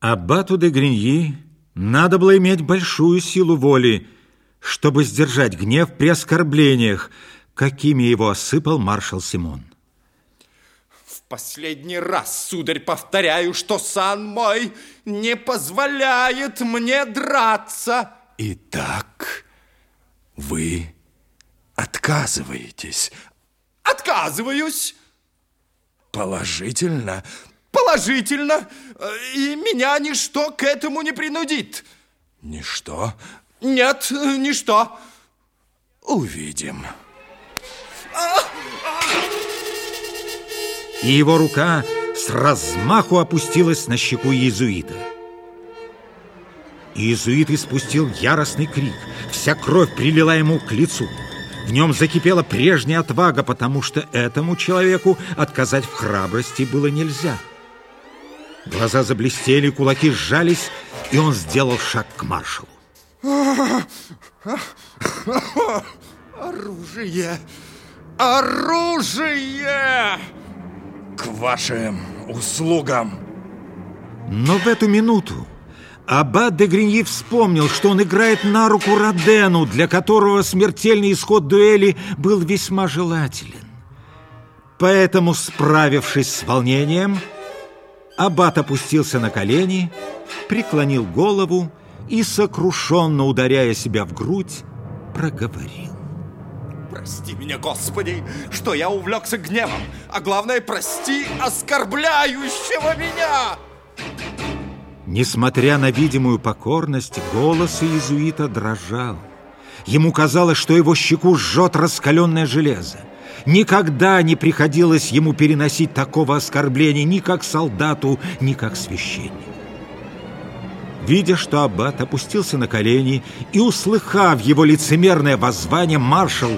Аббату де Гриньи надо было иметь большую силу воли, чтобы сдержать гнев при оскорблениях, какими его осыпал маршал Симон. В последний раз, сударь, повторяю, что сан мой не позволяет мне драться. Итак, вы отказываетесь? Отказываюсь. Положительно? Положительно. И меня ничто к этому не принудит. Ничто? Нет, ничто. Увидим. И его рука с размаху опустилась на щеку иезуита. Иезуит испустил яростный крик. Вся кровь прилила ему к лицу. В нем закипела прежняя отвага, потому что этому человеку отказать в храбрости было нельзя. Глаза заблестели, кулаки сжались, и он сделал шаг к маршалу. Оружие! Оружие! К вашим услугам! Но в эту минуту Аббат де Гриньи вспомнил, что он играет на руку Родену, для которого смертельный исход дуэли был весьма желателен. Поэтому, справившись с волнением, Аббат опустился на колени, преклонил голову и, сокрушенно ударяя себя в грудь, проговорил. Прости меня, Господи, что я увлекся гневом, а главное, прости оскорбляющего меня! Несмотря на видимую покорность, голос иезуита дрожал. Ему казалось, что его щеку жжет раскаленное железо. Никогда не приходилось ему переносить такого оскорбления ни как солдату, ни как священнику. Видя, что аббат опустился на колени и, услыхав его лицемерное воззвание, маршал,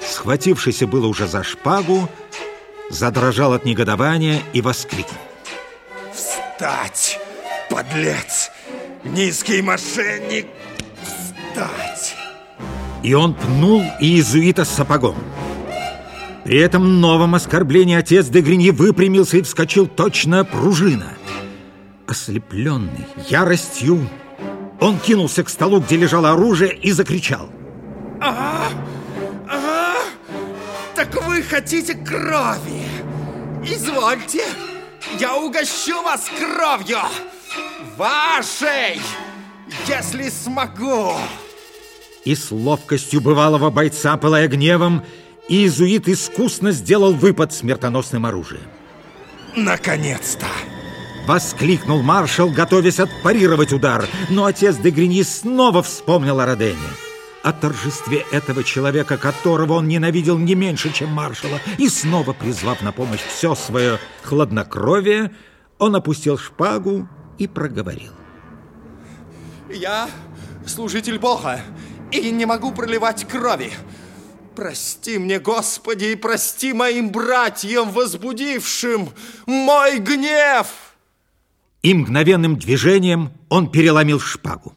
схватившийся было уже за шпагу, задрожал от негодования и воскликнул. «Встать, подлец! Низкий мошенник! Встать!» И он пнул иезуита сапогом. При этом новом оскорблении отец де Гриньи выпрямился и вскочил точно пружина. Ослепленный яростью, он кинулся к столу, где лежало оружие, и закричал. А, а, так вы хотите крови? Извольте, я угощу вас кровью! Вашей, если смогу! И с ловкостью бывалого бойца, пылая гневом, иезуит искусно сделал выпад смертоносным оружием. Наконец-то! Воскликнул маршал, готовясь отпарировать удар, но отец де Гриньи снова вспомнил о Родене. О торжестве этого человека, которого он ненавидел не меньше, чем маршала, и снова призвав на помощь все свое хладнокровие, он опустил шпагу и проговорил. Я служитель Бога и не могу проливать крови. Прости мне, Господи, и прости моим братьям, возбудившим мой гнев!» И мгновенным движением он переломил шпагу.